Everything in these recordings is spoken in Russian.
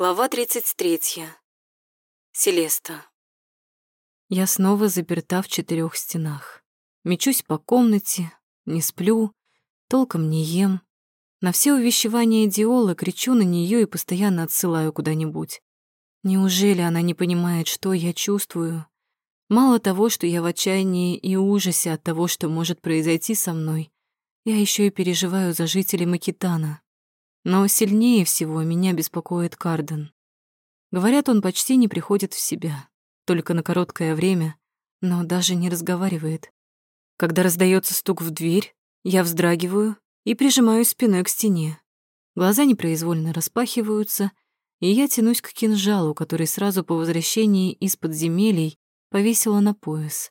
Глава 33. Селеста. Я снова заперта в четырех стенах. Мечусь по комнате, не сплю, толком не ем. На все увещевания Диолы кричу на нее и постоянно отсылаю куда-нибудь. Неужели она не понимает, что я чувствую? Мало того, что я в отчаянии и ужасе от того, что может произойти со мной, я еще и переживаю за жителей Макитана. Но сильнее всего меня беспокоит Карден. Говорят, он почти не приходит в себя, только на короткое время, но даже не разговаривает. Когда раздается стук в дверь, я вздрагиваю и прижимаю спиной к стене. Глаза непроизвольно распахиваются, и я тянусь к кинжалу, который сразу по возвращении из подземелий повесила на пояс.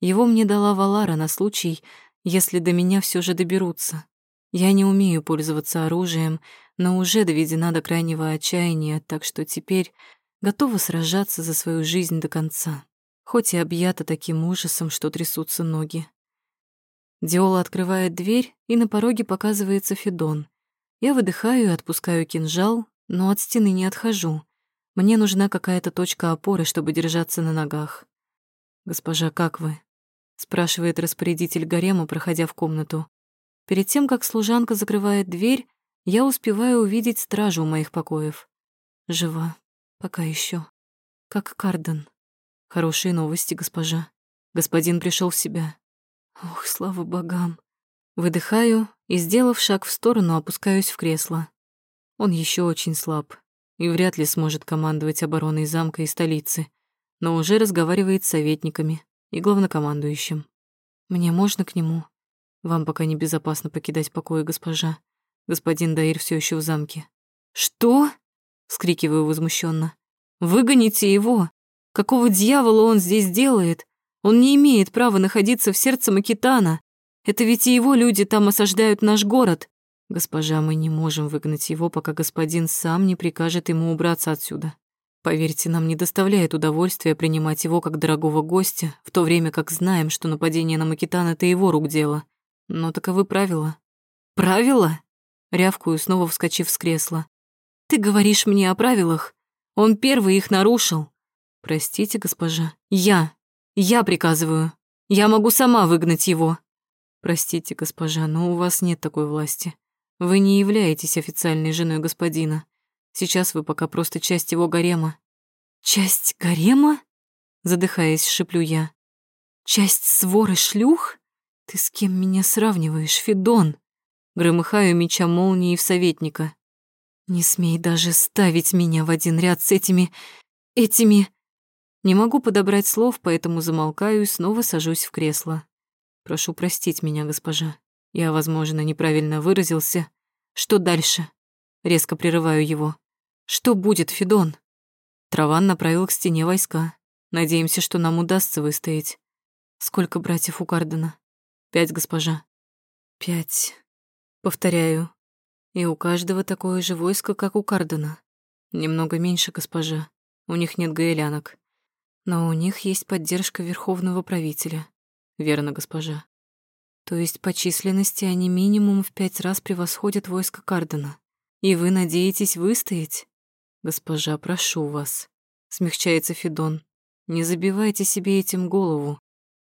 Его мне дала Валара на случай, если до меня все же доберутся. Я не умею пользоваться оружием, но уже доведена до крайнего отчаяния, так что теперь готова сражаться за свою жизнь до конца, хоть и объята таким ужасом, что трясутся ноги. Диола открывает дверь, и на пороге показывается Федон. Я выдыхаю и отпускаю кинжал, но от стены не отхожу. Мне нужна какая-то точка опоры, чтобы держаться на ногах. «Госпожа, как вы?» — спрашивает распорядитель гарема, проходя в комнату. Перед тем, как служанка закрывает дверь, я успеваю увидеть стражу у моих покоев. Жива. Пока еще. Как Карден. Хорошие новости, госпожа. Господин пришел в себя. Ох, слава богам. Выдыхаю и, сделав шаг в сторону, опускаюсь в кресло. Он еще очень слаб и вряд ли сможет командовать обороной замка и столицы, но уже разговаривает с советниками и главнокомандующим. Мне можно к нему? Вам пока небезопасно покидать покои, госпожа. Господин Даир все еще в замке. Что? вскрикиваю возмущенно. Выгоните его! Какого дьявола он здесь делает? Он не имеет права находиться в сердце Макитана. Это ведь и его люди там осаждают наш город. Госпожа, мы не можем выгнать его, пока господин сам не прикажет ему убраться отсюда. Поверьте, нам не доставляет удовольствия принимать его как дорогого гостя, в то время как знаем, что нападение на Макитана — это его рук дело. Но таковы правила. Правила? Рявкую, снова вскочив с кресла. Ты говоришь мне о правилах? Он первый их нарушил. Простите, госпожа. Я. Я приказываю. Я могу сама выгнать его. Простите, госпожа, но у вас нет такой власти. Вы не являетесь официальной женой господина. Сейчас вы пока просто часть его гарема. Часть гарема? Задыхаясь, шиплю я. Часть своры шлюх? «Ты с кем меня сравниваешь, Федон?» Громыхаю меча молнии в советника. «Не смей даже ставить меня в один ряд с этими... этими...» Не могу подобрать слов, поэтому замолкаю и снова сажусь в кресло. «Прошу простить меня, госпожа. Я, возможно, неправильно выразился. Что дальше?» Резко прерываю его. «Что будет, Федон?» Траван направил к стене войска. Надеемся, что нам удастся выстоять. Сколько братьев у Кардена? Пять, госпожа. Пять. Повторяю. И у каждого такое же войско, как у Кардена. Немного меньше, госпожа. У них нет гаэлянок. Но у них есть поддержка верховного правителя. Верно, госпожа. То есть по численности они минимум в пять раз превосходят войско Кардена. И вы надеетесь выстоять? Госпожа, прошу вас. Смягчается Федон. Не забивайте себе этим голову.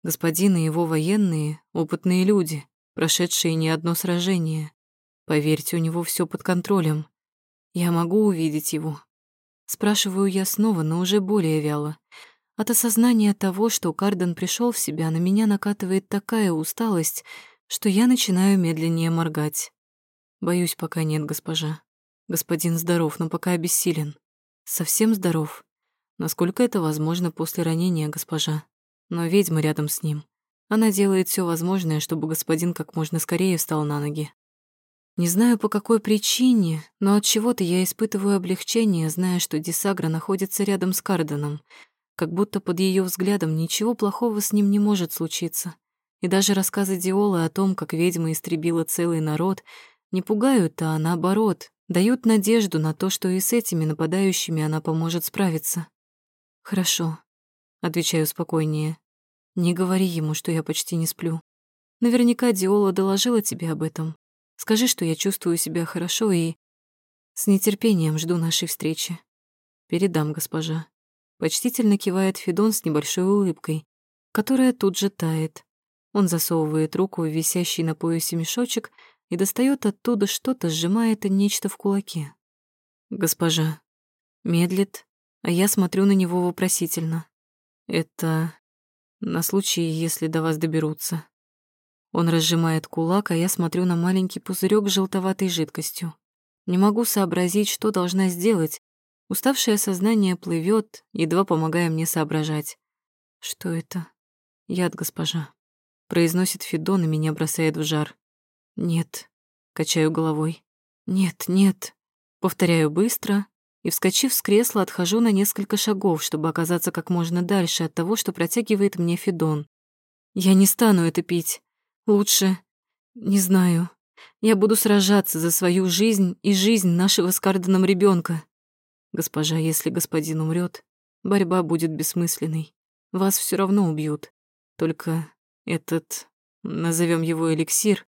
Господин и его военные — опытные люди, прошедшие не одно сражение. Поверьте, у него все под контролем. Я могу увидеть его. Спрашиваю я снова, но уже более вяло. От осознания того, что Карден пришел в себя, на меня накатывает такая усталость, что я начинаю медленнее моргать. Боюсь, пока нет, госпожа. Господин здоров, но пока обессилен. Совсем здоров. Насколько это возможно после ранения, госпожа? Но ведьма рядом с ним. Она делает все возможное, чтобы господин как можно скорее встал на ноги. Не знаю по какой причине, но от чего-то я испытываю облегчение, зная, что Дисагра находится рядом с Карденом, как будто под ее взглядом ничего плохого с ним не может случиться. И даже рассказы Диолы о том, как ведьма истребила целый народ, не пугают, а наоборот, дают надежду на то, что и с этими нападающими она поможет справиться. Хорошо, Отвечаю спокойнее. Не говори ему, что я почти не сплю. Наверняка Диола доложила тебе об этом. Скажи, что я чувствую себя хорошо и... С нетерпением жду нашей встречи. Передам, госпожа. Почтительно кивает Федон с небольшой улыбкой, которая тут же тает. Он засовывает руку в висящий на поясе мешочек и достает оттуда что-то, сжимая это нечто в кулаке. «Госпожа». Медлит, а я смотрю на него вопросительно. «Это на случай, если до вас доберутся». Он разжимает кулак, а я смотрю на маленький пузырек с желтоватой жидкостью. Не могу сообразить, что должна сделать. Уставшее сознание плывет, едва помогая мне соображать. Что это? Яд, госпожа. Произносит Федон и меня бросает в жар. Нет. Качаю головой. Нет, нет. Повторяю быстро и, вскочив с кресла, отхожу на несколько шагов, чтобы оказаться как можно дальше от того, что протягивает мне Федон. Я не стану это пить. Лучше... Не знаю. Я буду сражаться за свою жизнь и жизнь нашего с Карденом ребенка. Госпожа, если господин умрет, борьба будет бессмысленной. Вас все равно убьют. Только этот, назовем его эликсир,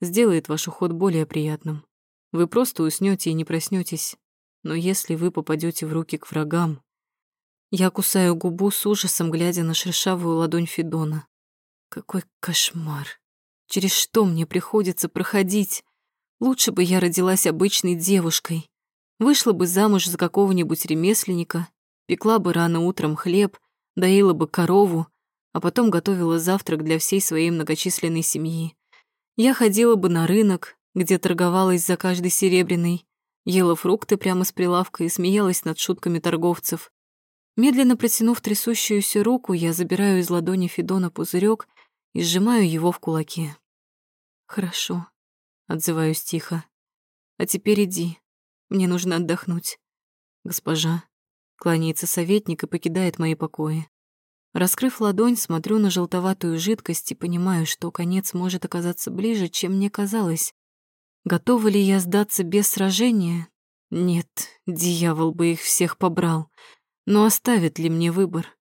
сделает ваш уход более приятным. Вы просто уснете и не проснетесь. Но если вы попадете в руки к врагам... Я кусаю губу с ужасом, глядя на шершавую ладонь Федона. Какой кошмар. Через что мне приходится проходить? Лучше бы я родилась обычной девушкой. Вышла бы замуж за какого-нибудь ремесленника, пекла бы рано утром хлеб, доила бы корову, а потом готовила завтрак для всей своей многочисленной семьи. Я ходила бы на рынок, где торговалась за каждый серебряный, ела фрукты прямо с прилавка и смеялась над шутками торговцев. Медленно протянув трясущуюся руку, я забираю из ладони Федона пузырек и сжимаю его в кулаке. «Хорошо», — отзываюсь тихо. «А теперь иди. Мне нужно отдохнуть». «Госпожа», — кланяется советник и покидает мои покои. Раскрыв ладонь, смотрю на желтоватую жидкость и понимаю, что конец может оказаться ближе, чем мне казалось. Готова ли я сдаться без сражения? Нет, дьявол бы их всех побрал. Но оставит ли мне выбор?